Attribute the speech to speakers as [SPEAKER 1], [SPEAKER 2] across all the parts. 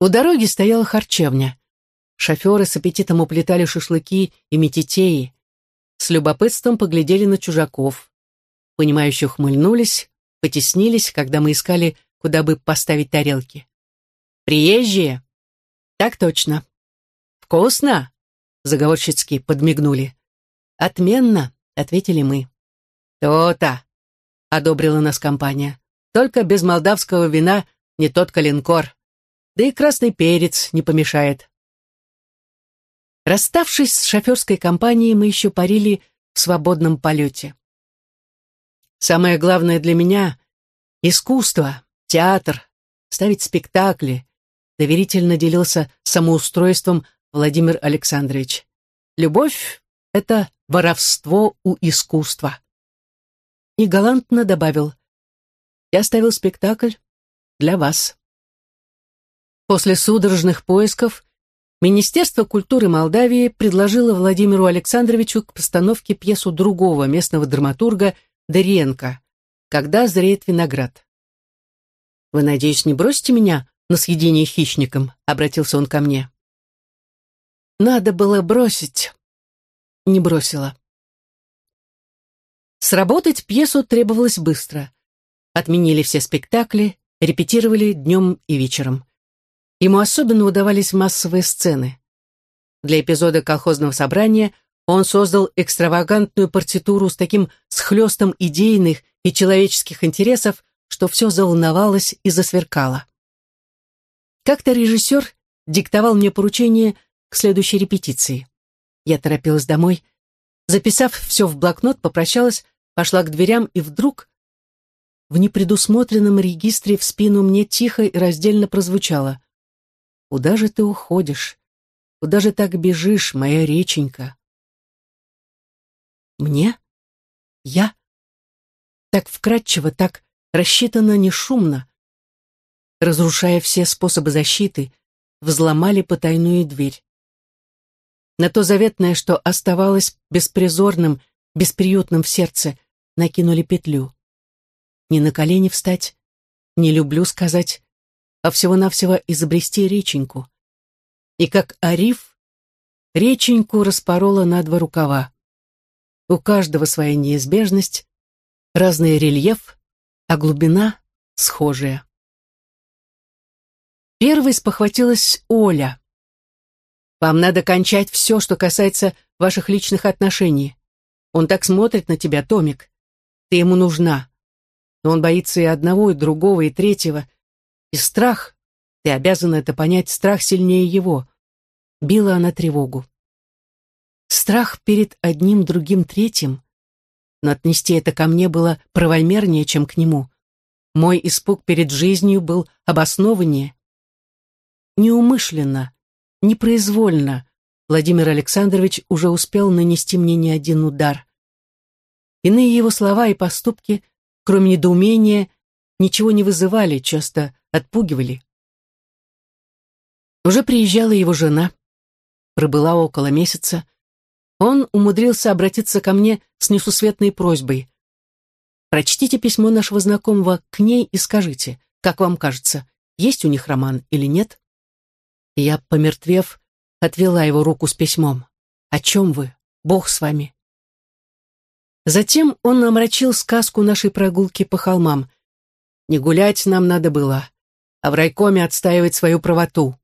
[SPEAKER 1] У дороги стояла харчевня. Шоферы с аппетитом уплетали шашлыки и метитеи. С любопытством поглядели на чужаков. Понимающие ухмыльнулись, потеснились, когда мы искали, куда бы поставить тарелки. «Приезжие?» «Так точно». «Вкусно?» — заговорщицки подмигнули. «Отменно», — ответили мы. «То-то», — одобрила нас компания. «Только без молдавского вина не тот калинкор. Да и красный перец не помешает». Расставшись с шоферской компанией, мы еще парили в свободном полете. Самое главное для меня — искусство, театр, ставить спектакли, доверительно делился самоустройством Владимир Александрович. Любовь — это воровство у искусства. И галантно добавил, я ставил спектакль для вас. После судорожных поисков Министерство культуры Молдавии предложило Владимиру Александровичу к постановке пьесу другого местного драматурга Дыренко «Когда зреет виноград». «Вы, надеюсь, не бросите меня на съедение хищником?» — обратился он ко мне. «Надо было бросить». Не бросила. Сработать пьесу требовалось быстро. Отменили все спектакли, репетировали днем и вечером. Ему особенно удавались массовые сцены. Для эпизода колхозного собрания он создал экстравагантную партитуру с таким схлестом идейных и человеческих интересов, что все заволновалось и засверкало. Как-то режиссер диктовал мне поручение к следующей репетиции. Я торопилась домой. Записав все в блокнот, попрощалась, пошла к дверям и вдруг в непредусмотренном регистре в спину мне тихо и раздельно прозвучало. Куда же ты уходишь? Куда же так бежишь, моя реченька? Мне? Я? Так вкрадчиво, так рассчитано не шумно. Разрушая все способы защиты, взломали потайную дверь. На то заветное, что оставалось беспризорным, бесприютным в сердце, накинули петлю. Не на колени встать, не люблю сказать, а всего-навсего изобрести реченьку. И как ариф, реченьку распорола на два рукава. У каждого своя неизбежность, разный рельеф, а глубина схожая. Первой спохватилась Оля. «Вам надо кончать все, что касается ваших личных отношений. Он так смотрит на тебя, Томик. Ты ему нужна. Но он боится и одного, и другого, и третьего, и страх, ты обязана это понять, страх сильнее его. Била она тревогу. Страх перед одним, другим, третьим. Но отнести это ко мне было правомернее, чем к нему. Мой испуг перед жизнью был обоснованнее. Неумышленно, непроизвольно Владимир Александрович уже успел нанести мне не один удар. Иные его слова и поступки, кроме недоумения, ничего не вызывали, часто отпугивали. Уже приезжала его жена, пробыла около месяца. Он умудрился обратиться ко мне с несусветной просьбой. «Прочтите письмо нашего знакомого к ней и скажите, как вам кажется, есть у них роман или нет?» Я, помертвев, отвела его руку с письмом. «О чем вы? Бог с вами». Затем он омрачил сказку нашей прогулки по холмам. Не гулять нам надо было, а в райкоме отстаивать свою правоту.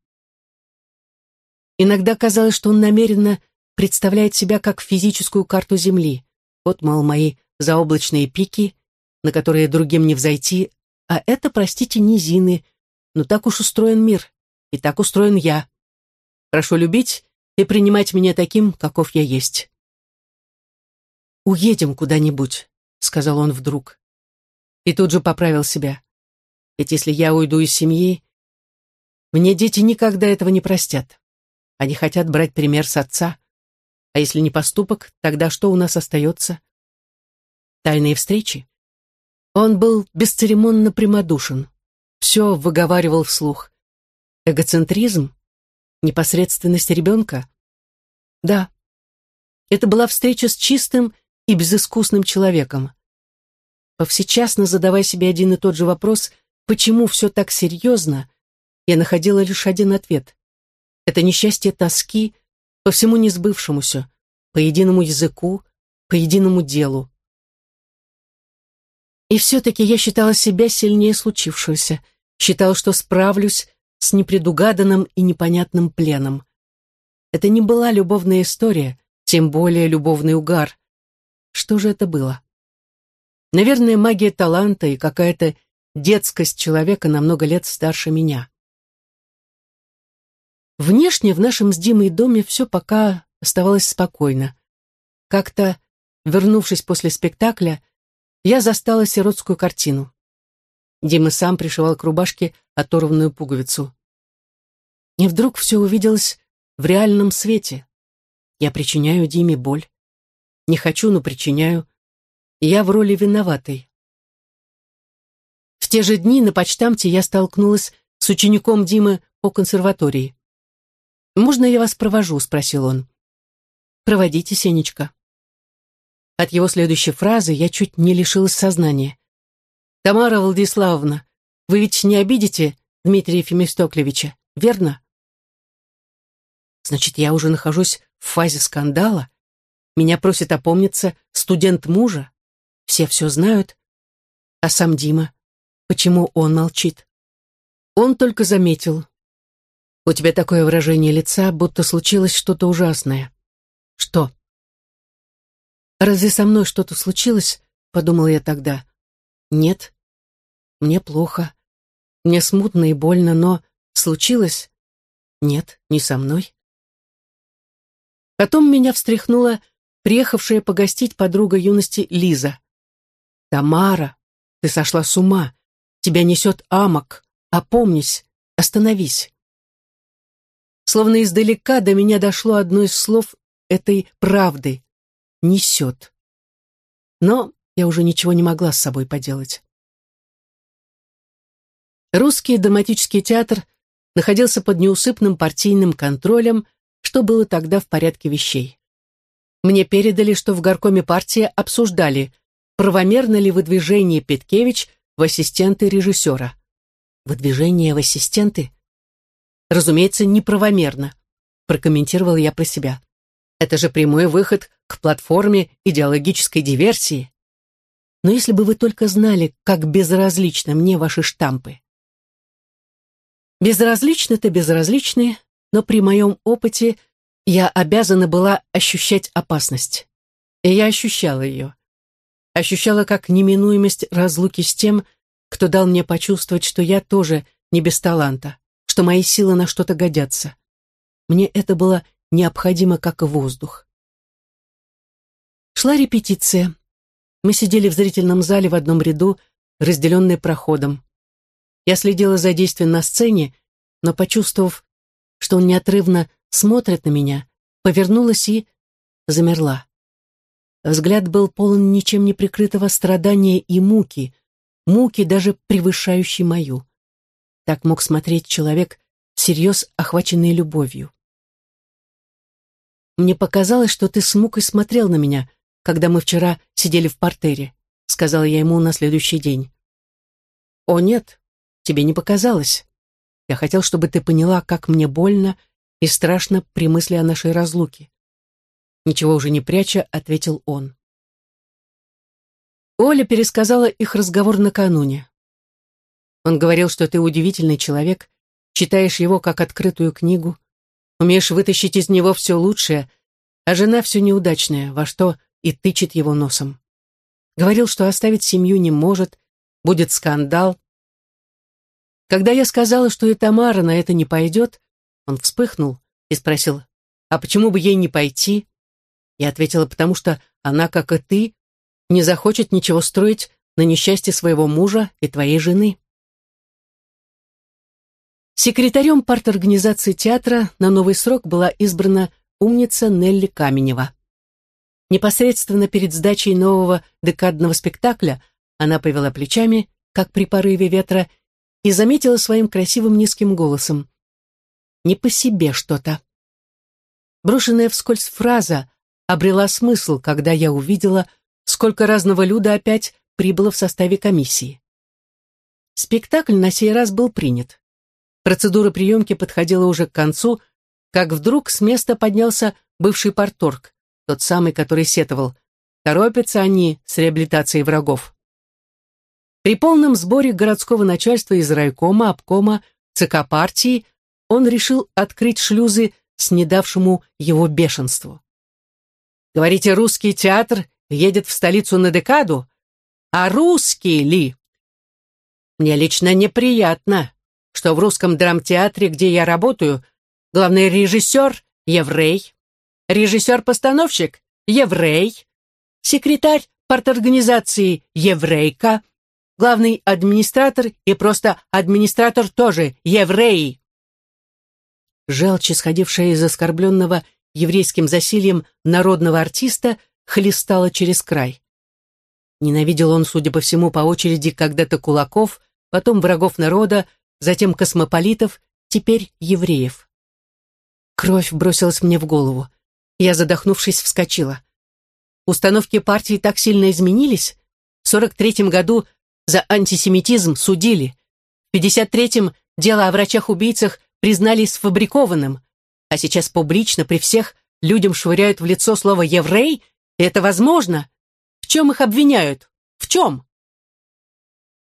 [SPEAKER 1] Иногда казалось, что он намеренно представляет себя как физическую карту Земли. Вот, мол, мои заоблачные пики, на которые другим не взойти, а это, простите, низины, но так уж устроен мир, и так устроен я. Прошу любить и принимать меня таким, каков я есть. «Уедем куда-нибудь», — сказал он вдруг. И тут же поправил себя. Ведь если я уйду из семьи, мне дети никогда этого не простят. Они хотят брать пример с отца. А если не поступок, тогда что у нас остается? Тайные встречи? Он был бесцеремонно прямодушен. Все выговаривал вслух. Эгоцентризм? Непосредственность ребенка? Да. Это была встреча с чистым и безыскусным человеком. Повсечасно задавая себе один и тот же вопрос, почему все так серьезно, я находила лишь один ответ. Это несчастье тоски по всему несбывшемуся, по единому языку, по единому делу. И все-таки я считала себя сильнее случившегося, считала, что справлюсь с непредугаданным и непонятным пленом. Это не была любовная история, тем более любовный угар. Что же это было? Наверное, магия таланта и какая-то детскость человека на много лет старше меня. Внешне в нашем с Димой доме все пока оставалось спокойно. Как-то, вернувшись после спектакля, я застала сиротскую картину. Дима сам пришивал к рубашке оторванную пуговицу. И вдруг все увиделось в реальном свете. Я причиняю Диме боль. Не хочу, но причиняю. Я в роли виноватой. Те же дни на почтамте я столкнулась с учеником Димы по консерватории. «Можно я вас провожу?» — спросил он. «Проводите, Сенечка». От его следующей фразы я чуть не лишилась сознания. «Тамара Владиславовна, вы ведь не обидите Дмитрия Фемистоклевича, верно?» Значит, я уже нахожусь в фазе скандала? Меня просит опомниться студент мужа? Все все знают. А сам Дима? Почему он молчит? Он только заметил. У тебя такое выражение лица, будто случилось что-то ужасное. Что? Разве со мной что-то случилось? Подумал я тогда. Нет. Мне плохо. Мне смутно и больно, но случилось? Нет, не со мной. Потом меня встряхнула приехавшая погостить подруга юности Лиза. «Тамара, ты сошла с ума. Тебя несет амок. Опомнись, остановись». Словно издалека до меня дошло одно из слов этой правды. «Несет». Но я уже ничего не могла с собой поделать. Русский драматический театр находился под неусыпным партийным контролем, что было тогда в порядке вещей. Мне передали, что в горкоме партии обсуждали, правомерно ли выдвижение Петкевич в ассистенты режиссера. Выдвижение в ассистенты? Разумеется, неправомерно, прокомментировал я про себя. Это же прямой выход к платформе идеологической диверсии. Но если бы вы только знали, как безразличны мне ваши штампы. Безразличны-то безразличны, но при моем опыте – я обязана была ощущать опасность. И я ощущала ее. Ощущала как неминуемость разлуки с тем, кто дал мне почувствовать, что я тоже не без таланта, что мои силы на что-то годятся. Мне это было необходимо, как воздух. Шла репетиция. Мы сидели в зрительном зале в одном ряду, разделенный проходом. Я следила за действием на сцене, но, почувствовав, что он неотрывно смотрит на меня, повернулась и замерла. Взгляд был полон ничем не прикрытого страдания и муки, муки, даже превышающей мою. Так мог смотреть человек, всерьез охваченный любовью. «Мне показалось, что ты с мукой смотрел на меня, когда мы вчера сидели в портере», сказала я ему на следующий день. «О, нет, тебе не показалось. Я хотел, чтобы ты поняла, как мне больно и страшно при мысли о нашей разлуке. Ничего уже не пряча, ответил он. Оля пересказала их разговор накануне. Он говорил, что ты удивительный человек, читаешь его как открытую книгу, умеешь вытащить из него все лучшее, а жена все неудачное, во что и тычет его носом. Говорил, что оставить семью не может, будет скандал. Когда я сказала, что и Тамара на это не пойдет, он вспыхнул и спросил, «А почему бы ей не пойти?» Я ответила, «Потому что она, как и ты, не захочет ничего строить на несчастье своего мужа и твоей жены». Секретарем парторганизации театра на новый срок была избрана умница Нелли Каменева. Непосредственно перед сдачей нового декадного спектакля она повела плечами, как при порыве ветра, и заметила своим красивым низким голосом не по себе что-то. Брошенная вскользь фраза обрела смысл, когда я увидела, сколько разного люда опять прибыло в составе комиссии. Спектакль на сей раз был принят. Процедура приемки подходила уже к концу, как вдруг с места поднялся бывший порторг, тот самый, который сетовал. Торопятся они с реабилитацией врагов. При полном сборе городского начальства из райкома, обкома, ЦК партии он решил открыть шлюзы с недавшему его бешенству. Говорите, русский театр едет в столицу на декаду? А русский ли? Мне лично неприятно, что в русском драмтеатре, где я работаю, главный режиссер — еврей, режиссер-постановщик — еврей, секретарь парторганизации — еврейка, главный администратор и просто администратор тоже еврей. Желчь, исходившая из оскорбленного еврейским засильем народного артиста, хлестала через край. Ненавидел он, судя по всему, по очереди когда-то кулаков, потом врагов народа, затем космополитов, теперь евреев. Кровь бросилась мне в голову. Я, задохнувшись, вскочила. Установки партии так сильно изменились. В 43-м году за антисемитизм судили. В 53-м дело о врачах-убийцах признали сфабрикованным. А сейчас публично при всех людям швыряют в лицо слово «еврей»? И это возможно? В чем их обвиняют? В чем?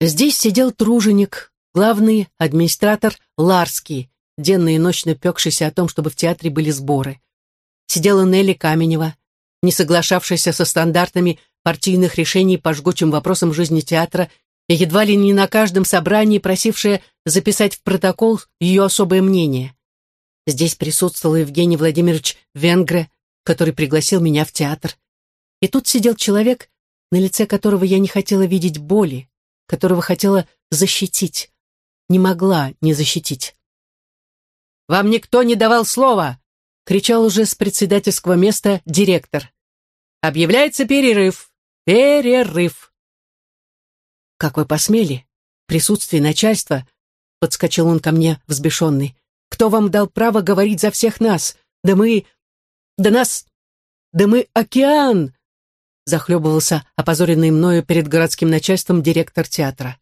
[SPEAKER 1] Здесь сидел труженик, главный администратор Ларский, денно и ночно пекшийся о том, чтобы в театре были сборы. Сидела Нелли Каменева, не соглашавшаяся со стандартами партийных решений по жгучим вопросам жизни театра и едва ли не на каждом собрании просившая записать в протокол ее особое мнение. Здесь присутствовал Евгений Владимирович Венгре, который пригласил меня в театр. И тут сидел человек, на лице которого я не хотела видеть боли, которого хотела защитить, не могла не защитить. «Вам никто не давал слова!» — кричал уже с председательского места директор. «Объявляется перерыв! Перерыв!» «Как вы посмели? Присутствие начальства!» — подскочил он ко мне, взбешенный. Кто вам дал право говорить за всех нас? Да мы... Да нас... Да мы океан!» Захлебывался опозоренный мною перед городским начальством директор театра.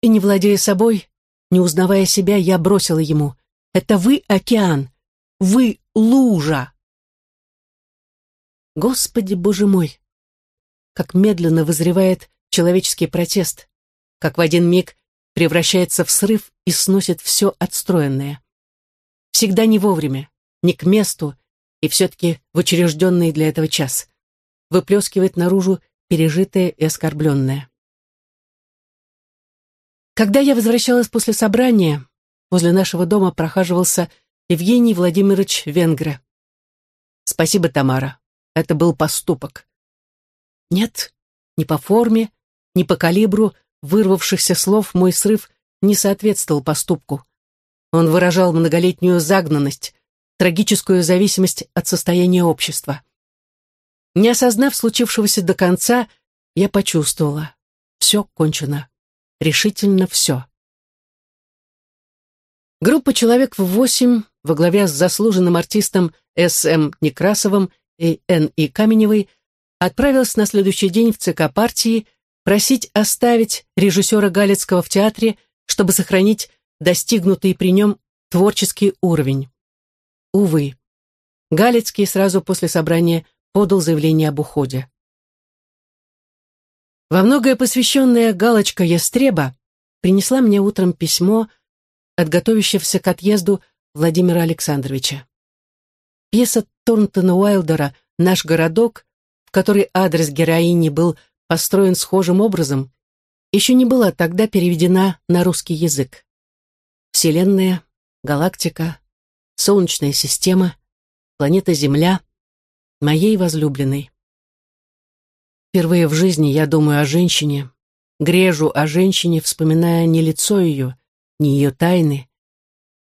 [SPEAKER 1] И не владея собой, не узнавая себя, я бросила ему. «Это вы океан! Вы лужа!» Господи, Боже мой! Как медленно вызревает человеческий протест, как в один миг превращается в срыв и сносит все отстроенное. Всегда не вовремя, не к месту, и все-таки в учрежденный для этого час. Выплескивает наружу пережитое и оскорбленное. Когда я возвращалась после собрания, возле нашего дома прохаживался Евгений Владимирович Венгре. «Спасибо, Тамара. Это был поступок». Нет, ни по форме, ни по калибру вырвавшихся слов мой срыв не соответствовал поступку. Он выражал многолетнюю загнанность, трагическую зависимость от состояния общества. Не осознав случившегося до конца, я почувствовала. Все кончено. Решительно все. Группа человек в восемь во главе с заслуженным артистом С.М. Некрасовым и Н.И. Каменевой отправилась на следующий день в ЦК партии просить оставить режиссера Галицкого в театре, чтобы сохранить достигнутый при нем творческий уровень. Увы, Галицкий сразу после собрания подал заявление об уходе. Во многое посвященная галочка Ястреба принесла мне утром письмо от готовящегося к отъезду Владимира Александровича. Пьеса Торнтона Уайлдера «Наш городок», в которой адрес героини был построен схожим образом, еще не была тогда переведена на русский язык. Вселенная, галактика, Солнечная система, планета Земля, моей возлюбленной. Впервые в жизни я думаю о женщине, грежу о женщине, вспоминая не лицо ее, не ее тайны.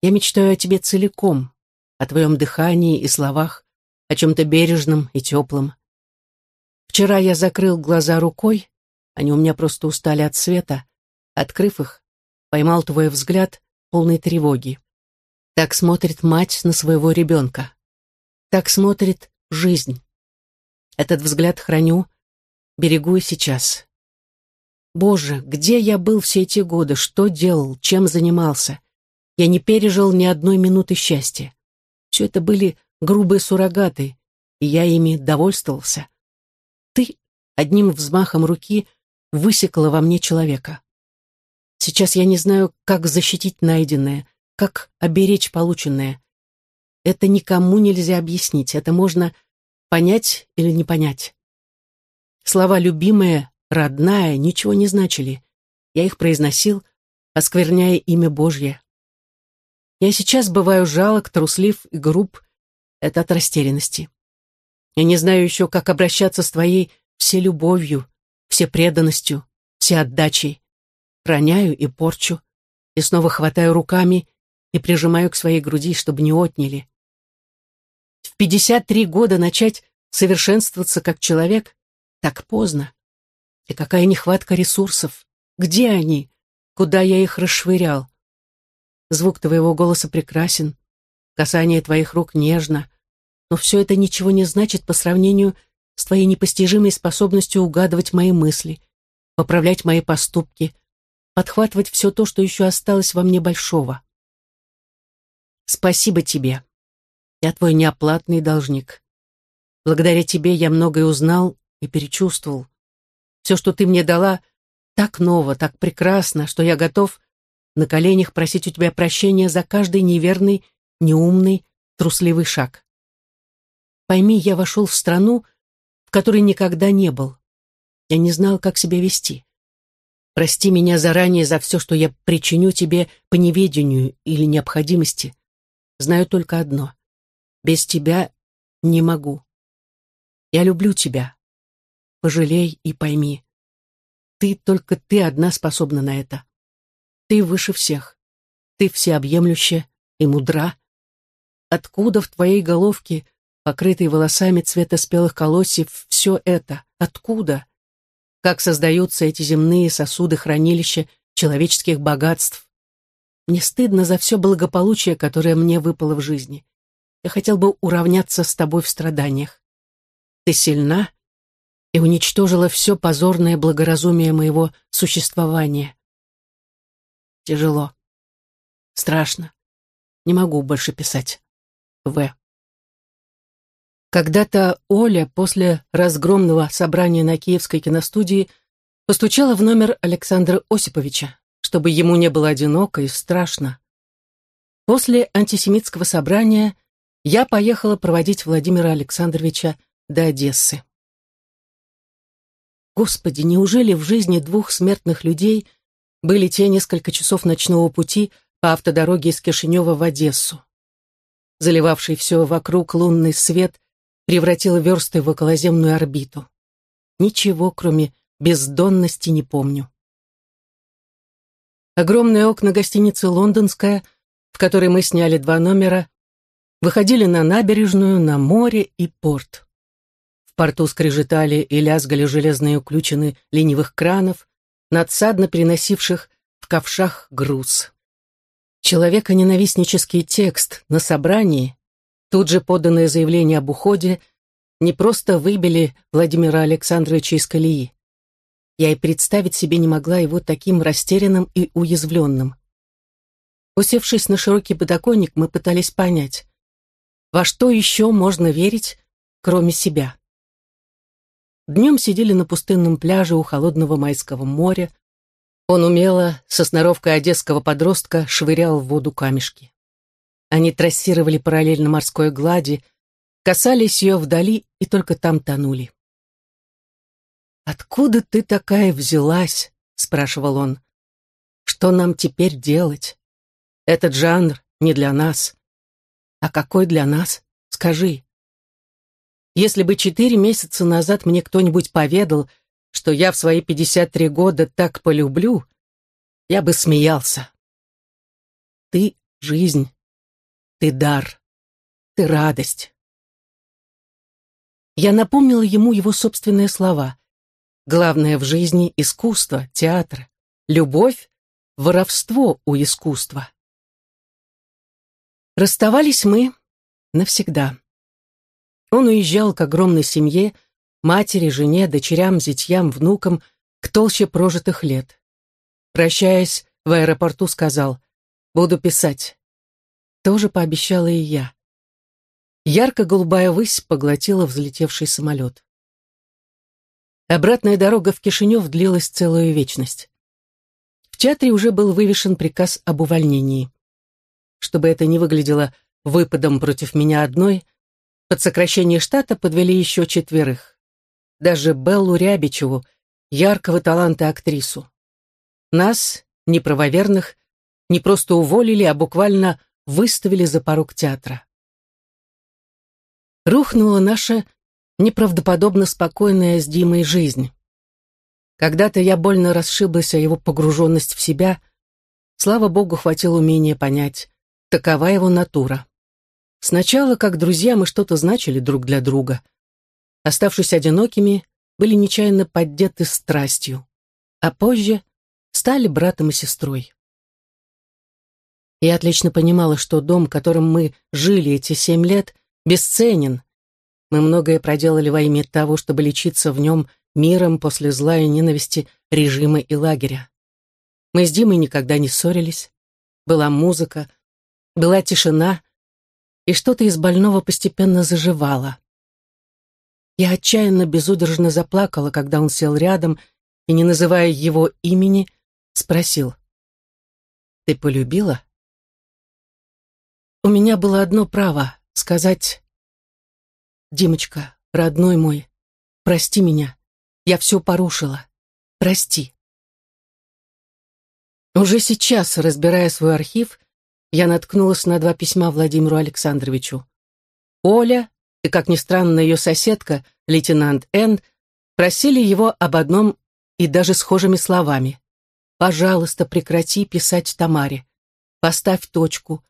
[SPEAKER 1] Я мечтаю о тебе целиком, о твоем дыхании и словах, о чем-то бережном и теплом. Вчера я закрыл глаза рукой, они у меня просто устали от света. Открыв их, поймал твой взгляд, полной тревоги. Так смотрит мать на своего ребенка. Так смотрит жизнь. Этот взгляд храню, берегу и сейчас. Боже, где я был все эти годы, что делал, чем занимался? Я не пережил ни одной минуты счастья. Все это были грубые суррогаты, и я ими довольствовался. Одним взмахом руки высекла во мне человека. Сейчас я не знаю, как защитить найденное, как оберечь полученное. Это никому нельзя объяснить, это можно понять или не понять. Слова «любимая», «родная» ничего не значили. Я их произносил, оскверняя имя Божье. Я сейчас бываю жалок, труслив и груб. Это от растерянности. Я не знаю еще, как обращаться с твоей вселюбовью, всепреданностью, всеотдачей. Роняю и порчу, и снова хватаю руками и прижимаю к своей груди, чтобы не отняли. В 53 года начать совершенствоваться как человек так поздно. И какая нехватка ресурсов. Где они? Куда я их расшвырял? Звук твоего голоса прекрасен, касание твоих рук нежно, но все это ничего не значит по сравнению с твоей непостижимой способностью угадывать мои мысли, поправлять мои поступки, подхватывать все то, что еще осталось во мне большого. Спасибо тебе. Я твой неоплатный должник. Благодаря тебе я многое узнал и перечувствовал. Все, что ты мне дала, так ново, так прекрасно, что я готов на коленях просить у тебя прощения за каждый неверный, неумный, трусливый шаг. Пойми, я вошел в страну, в которой никогда не был. Я не знал, как себя вести. Прости меня заранее за все, что я причиню тебе по неведению или необходимости. Знаю только одно. Без тебя не могу. Я люблю тебя. Пожалей и пойми. Ты, только ты одна способна на это. Ты выше всех. Ты всеобъемлющая и мудра. Откуда в твоей головке, покрытой волосами цвета спелых колосьев, все это? Откуда? Как создаются эти земные сосуды-хранилища человеческих богатств? Мне стыдно за все благополучие, которое мне выпало в жизни. Я хотел бы уравняться с тобой в страданиях. Ты сильна и уничтожила все позорное благоразумие моего существования. Тяжело. Страшно. Не могу больше писать. В. Когда-то Оля после разгромного собрания на Киевской киностудии постучала в номер Александра Осиповича, чтобы ему не было одиноко и страшно. После антисемитского собрания я поехала проводить Владимира Александровича до Одессы. Господи, неужели в жизни двух смертных людей – были те несколько часов ночного пути по автодороге из Кишинева в Одессу. Заливавший все вокруг лунный свет превратил версты в околоземную орбиту. Ничего, кроме бездонности, не помню. Огромные окна гостиницы «Лондонская», в которой мы сняли два номера, выходили на набережную, на море и порт. В порту скрежетали и лязгали железные уключены ленивых кранов, надсадно приносивших в ковшах груз. Человеконенавистнический текст на собрании, тут же поданное заявление об уходе, не просто выбили Владимира Александровича из колеи. Я и представить себе не могла его таким растерянным и уязвленным. Усевшись на широкий подоконник, мы пытались понять, во что еще можно верить, кроме себя. Днем сидели на пустынном пляже у холодного майского моря. Он умело, со сноровкой одесского подростка, швырял в воду камешки. Они трассировали параллельно морской глади, касались ее вдали и только там тонули. «Откуда ты такая взялась?» — спрашивал он. «Что нам теперь делать? Этот жанр не для нас. А какой для нас? Скажи». Если бы четыре месяца назад мне кто-нибудь поведал, что я в свои 53 года так полюблю, я бы смеялся. Ты — жизнь, ты — дар, ты — радость. Я напомнила ему его собственные слова. Главное в жизни — искусство, театр, любовь, воровство у искусства. Расставались мы навсегда. Он уезжал к огромной семье, матери, жене, дочерям, зятьям, внукам, к толще прожитых лет. Прощаясь, в аэропорту сказал, Буду писать. Тоже пообещала и я. Ярко-голубая высь поглотила взлетевший самолет. Обратная дорога в Кишинев длилась целую вечность. В театре уже был вывешен приказ об увольнении. Чтобы это не выглядело выпадом против меня одной, под сокращение штата подвели еще четверых. Даже Беллу Рябичеву, яркого таланта актрису. Нас, неправоверных, не просто уволили, а буквально выставили за порог театра. Рухнула наша неправдоподобно спокойная с Димой жизнь. Когда-то я больно расшиблась о его погруженность в себя. Слава богу, хватило умения понять. Такова его натура. Сначала, как друзья, мы что-то значили друг для друга. Оставшись одинокими, были нечаянно поддеты страстью. А позже стали братом и сестрой. Я отлично понимала, что дом, которым мы жили эти семь лет, бесценен. Мы многое проделали во имя того, чтобы лечиться в нем миром после зла и ненависти режима и лагеря. Мы с Димой никогда не ссорились. Была музыка, была тишина, и что-то из больного постепенно заживало. Я отчаянно безудержно заплакала, когда он сел рядом и, не называя его имени, спросил. «Ты полюбила?» У меня было одно право — сказать «Димочка, родной мой, прости меня, я все порушила, прости». Уже сейчас, разбирая свой архив, я наткнулась на два письма Владимиру Александровичу. Оля и, как ни странно, ее соседка, лейтенант Н, просили его об одном и даже схожими словами. «Пожалуйста, прекрати писать Тамаре. Поставь точку.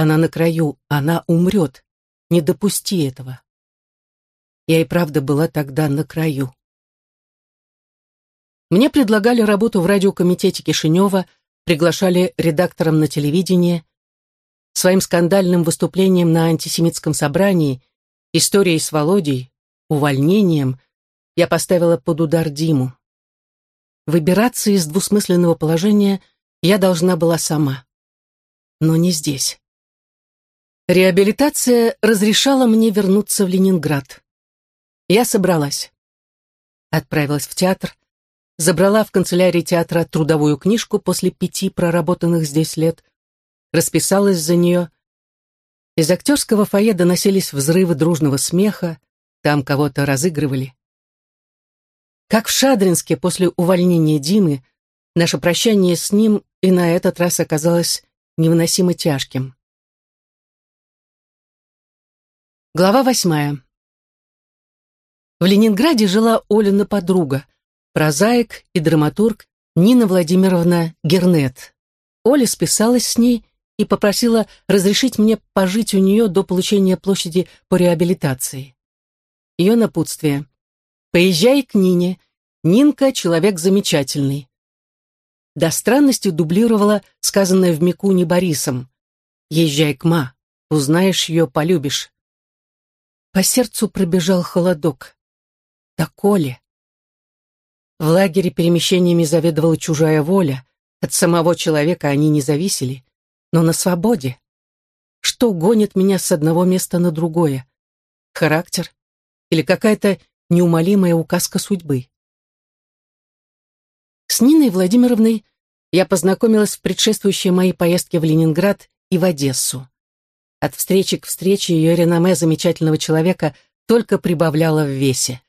[SPEAKER 1] Она на краю, она умрет. Не допусти этого». Я и правда была тогда на краю. Мне предлагали работу в радиокомитете Кишинева, приглашали редактором на телевидение. Своим скандальным выступлением на антисемитском собрании историей с Володей, увольнением, я поставила под удар Диму. Выбираться из двусмысленного положения я должна была сама. Но не здесь. Реабилитация разрешала мне вернуться в Ленинград. Я собралась. Отправилась в театр, забрала в канцелярии театра трудовую книжку после пяти проработанных здесь лет, расписалась за нее из актерского фойе доносились взрывы дружного смеха, там кого-то разыгрывали. Как в Шадринске после увольнения Димы, наше прощание с ним и на этот раз оказалось невыносимо тяжким. Глава восьмая. В Ленинграде жила Олина подруга, прозаик и драматург Нина Владимировна Гернет. Оля списалась с ней и попросила разрешить мне пожить у нее до получения площади по реабилитации. Ее напутствие. «Поезжай к Нине. Нинка — человек замечательный». До странности дублировала сказанное в Микуне Борисом. «Езжай к Ма. Узнаешь ее, полюбишь». По сердцу пробежал холодок. Да Коле. В лагере перемещениями заведовала чужая воля. От самого человека они не зависели но на свободе. Что гонит меня с одного места на другое? Характер? Или какая-то неумолимая указка судьбы? С Ниной Владимировной я познакомилась в предшествующей моей поездке в Ленинград и в Одессу. От встречи к встрече ее реноме замечательного человека только прибавляло в весе.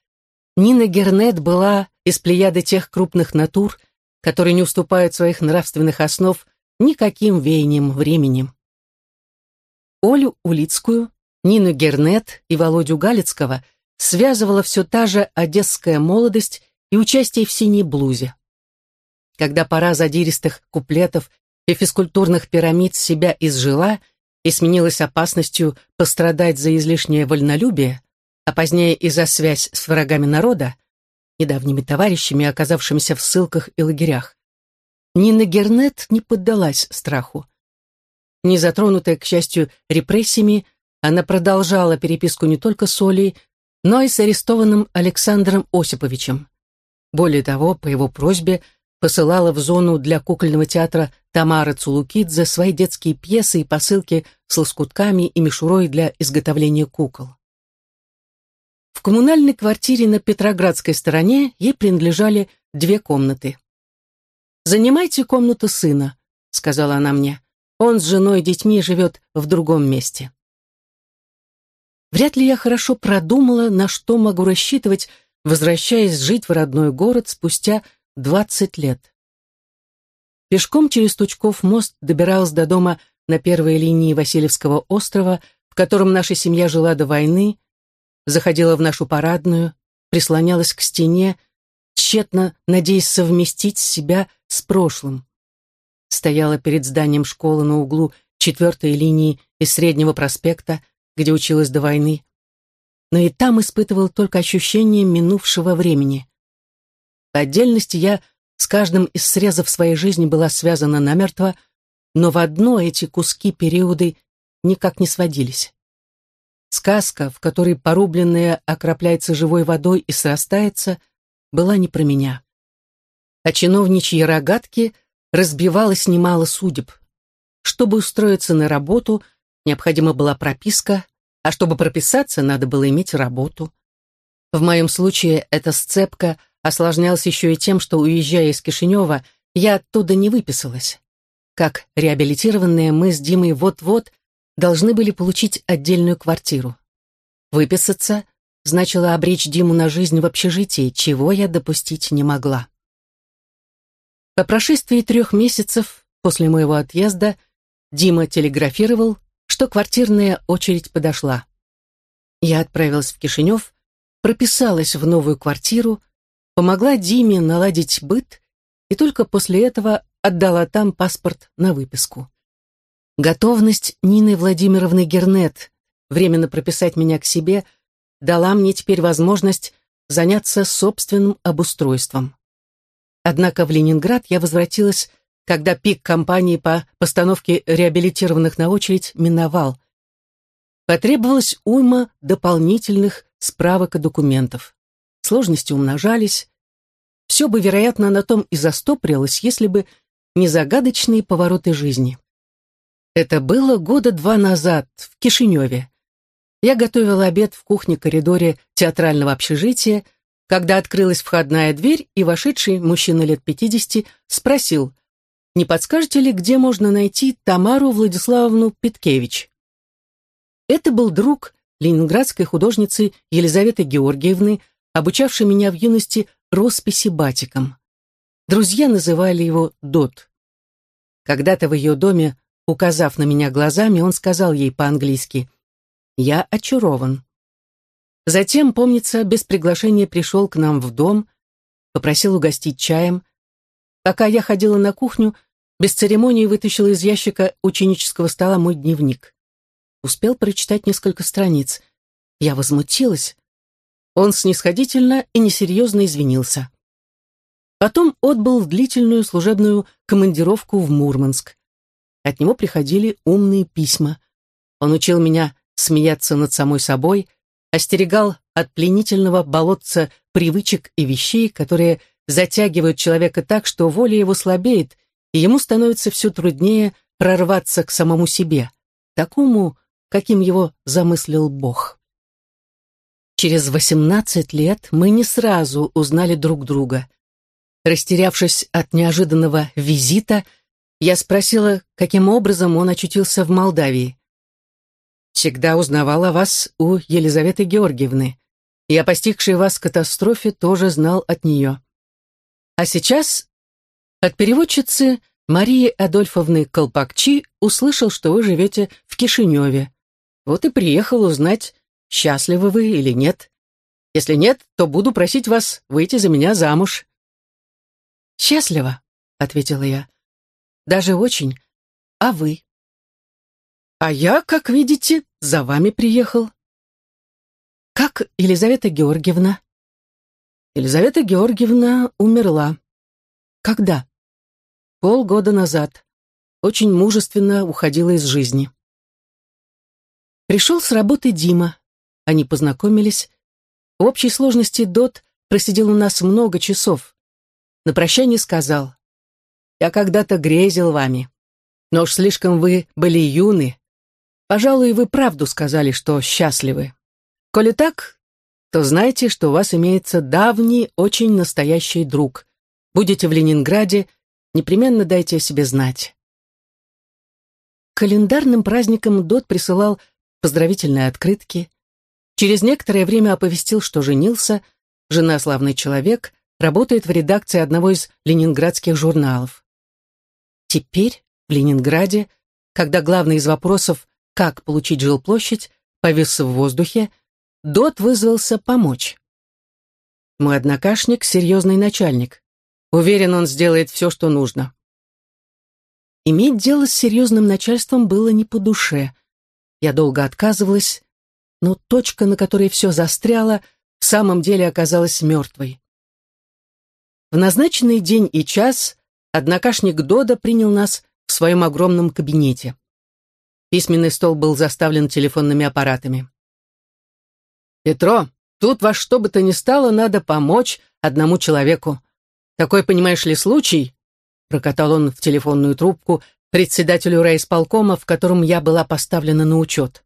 [SPEAKER 1] Нина Гернет была из плеяды тех крупных натур, которые не уступают своих нравственных основ никаким веянием временем. Олю Улицкую, Нину Гернет и Володю Галицкого связывала все та же одесская молодость и участие в синей блузе. Когда пора задиристых куплетов и физкультурных пирамид себя изжила и сменилась опасностью пострадать за излишнее вольнолюбие, а позднее и за связь с врагами народа, недавними товарищами, оказавшимися в ссылках и лагерях, Нина Гернет не поддалась страху. Не затронутая, к счастью, репрессиями, она продолжала переписку не только с Олей, но и с арестованным Александром Осиповичем. Более того, по его просьбе посылала в зону для кукольного театра Тамара Цулукидзе свои детские пьесы и посылки с лоскутками и мишурой для изготовления кукол. В коммунальной квартире на Петроградской стороне ей принадлежали две комнаты. «Занимайте комнату сына», — сказала она мне. «Он с женой и детьми живет в другом месте». Вряд ли я хорошо продумала, на что могу рассчитывать, возвращаясь жить в родной город спустя 20 лет. Пешком через Тучков мост добиралась до дома на первой линии Васильевского острова, в котором наша семья жила до войны, заходила в нашу парадную, прислонялась к стене, тщетно надеясь совместить себя с прошлым. Стояла перед зданием школы на углу четвертой линии из Среднего проспекта, где училась до войны. Но и там испытывал только ощущение минувшего времени. Отдельности я с каждым из срезов своей жизни была связана намертво, но в одно эти куски периоды никак не сводились. Сказка, в которой порубленное окропляется живой водой и срастается, была не про меня. А чиновничьи рогатки разбивалось немало судеб. Чтобы устроиться на работу, необходима была прописка, а чтобы прописаться, надо было иметь работу. В моем случае эта сцепка осложнялась еще и тем, что, уезжая из Кишинева, я оттуда не выписалась. Как реабилитированные, мы с Димой вот-вот должны были получить отдельную квартиру. Выписаться значило обречь Диму на жизнь в общежитии, чего я допустить не могла. По прошествии трех месяцев после моего отъезда Дима телеграфировал, что квартирная очередь подошла. Я отправилась в Кишинев, прописалась в новую квартиру, помогла Диме наладить быт и только после этого отдала там паспорт на выписку. Готовность Нины Владимировны Гернет временно прописать меня к себе дала мне теперь возможность заняться собственным обустройством. Однако в Ленинград я возвратилась, когда пик кампании по постановке реабилитированных на очередь миновал. Потребовалось уйма дополнительных справок и документов. Сложности умножались. Все бы, вероятно, на том и застоприлось, если бы не загадочные повороты жизни. Это было года два назад, в Кишиневе. Я готовила обед в кухне-коридоре театрального общежития, когда открылась входная дверь, и вошедший мужчина лет пятидесяти спросил, не подскажете ли, где можно найти Тамару Владиславовну Питкевич? Это был друг ленинградской художницы Елизаветы Георгиевны, обучавшей меня в юности росписи батиком. Друзья называли его Дот. Когда-то в ее доме, указав на меня глазами, он сказал ей по-английски «Я очарован». Затем, помнится, без приглашения пришел к нам в дом, попросил угостить чаем. Пока я ходила на кухню, без церемонии вытащил из ящика ученического стола мой дневник. Успел прочитать несколько страниц. Я возмутилась. Он снисходительно и несерьезно извинился. Потом отбыл в длительную служебную командировку в Мурманск. От него приходили умные письма. Он учил меня смеяться над самой собой, остерегал от пленительного болотца привычек и вещей, которые затягивают человека так, что воля его слабеет, и ему становится все труднее прорваться к самому себе, такому, каким его замыслил Бог. Через восемнадцать лет мы не сразу узнали друг друга. Растерявшись от неожиданного визита, я спросила, каким образом он очутился в Молдавии всегда узнавал о вас у Елизаветы Георгиевны. И о постигшей вас катастрофе тоже знал от нее. А сейчас от переводчицы Марии Адольфовны Колпакчи услышал, что вы живете в Кишиневе. Вот и приехал узнать, счастливы вы или нет. Если нет, то буду просить вас выйти за меня замуж. «Счастлива», — ответила я. «Даже очень. А вы?» А я, как видите, за вами приехал. Как Елизавета Георгиевна? Елизавета Георгиевна умерла. Когда? Полгода назад. Очень мужественно уходила из жизни. Пришел с работы Дима. Они познакомились. В общей сложности Дот просидел у нас много часов. на прощание сказал, «Я когда-то грезил вами, но уж слишком вы были юны. Пожалуй, вы правду сказали, что счастливы. Коли так, то знайте, что у вас имеется давний, очень настоящий друг. Будете в Ленинграде, непременно дайте о себе знать». календарным праздникам Дот присылал поздравительные открытки. Через некоторое время оповестил, что женился, жена славный человек, работает в редакции одного из ленинградских журналов. Теперь в Ленинграде, когда главный из вопросов «как получить жилплощадь» повис в воздухе, Дот вызвался помочь. Мой однокашник — серьезный начальник. Уверен, он сделает все, что нужно. Иметь дело с серьезным начальством было не по душе. Я долго отказывалась, но точка, на которой все застряло, в самом деле оказалась мертвой. В назначенный день и час однокашник Дода принял нас в своем огромном кабинете. Письменный стол был заставлен телефонными аппаратами. «Петро, тут во что бы то ни стало надо помочь одному человеку. Такой, понимаешь ли, случай, прокатал он в телефонную трубку председателю райисполкома, в котором я была поставлена на учет.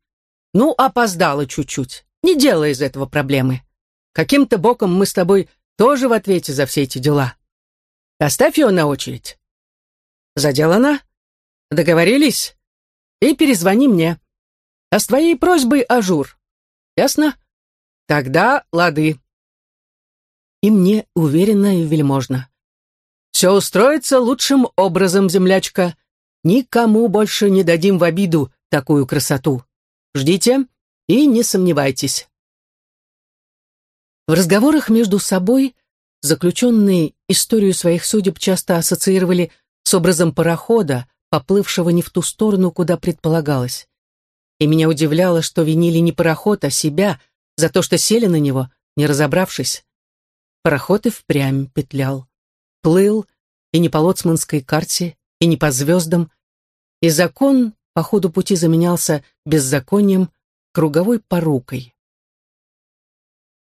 [SPEAKER 1] Ну, опоздала чуть-чуть. Не делай из этого проблемы. Каким-то боком мы с тобой тоже в ответе за все эти дела. Оставь его на очередь. Заметано? Договорились? И перезвони мне. А с твоей просьбой ажур. Ясно? Тогда лады. И мне уверенно и вельможно. Все устроится лучшим образом, землячка. Никому больше не дадим в обиду такую красоту. Ждите и не сомневайтесь. В разговорах между собой заключенные историю своих судеб часто ассоциировали с образом парохода, поплывшего не в ту сторону, куда предполагалось. И меня удивляло, что винили не пароход, а себя за то, что сели на него, не разобравшись. Пароход и впрямь петлял. Плыл, и не по лоцманской карте, и не по звездам, и закон по ходу пути заменялся беззаконием, круговой порукой.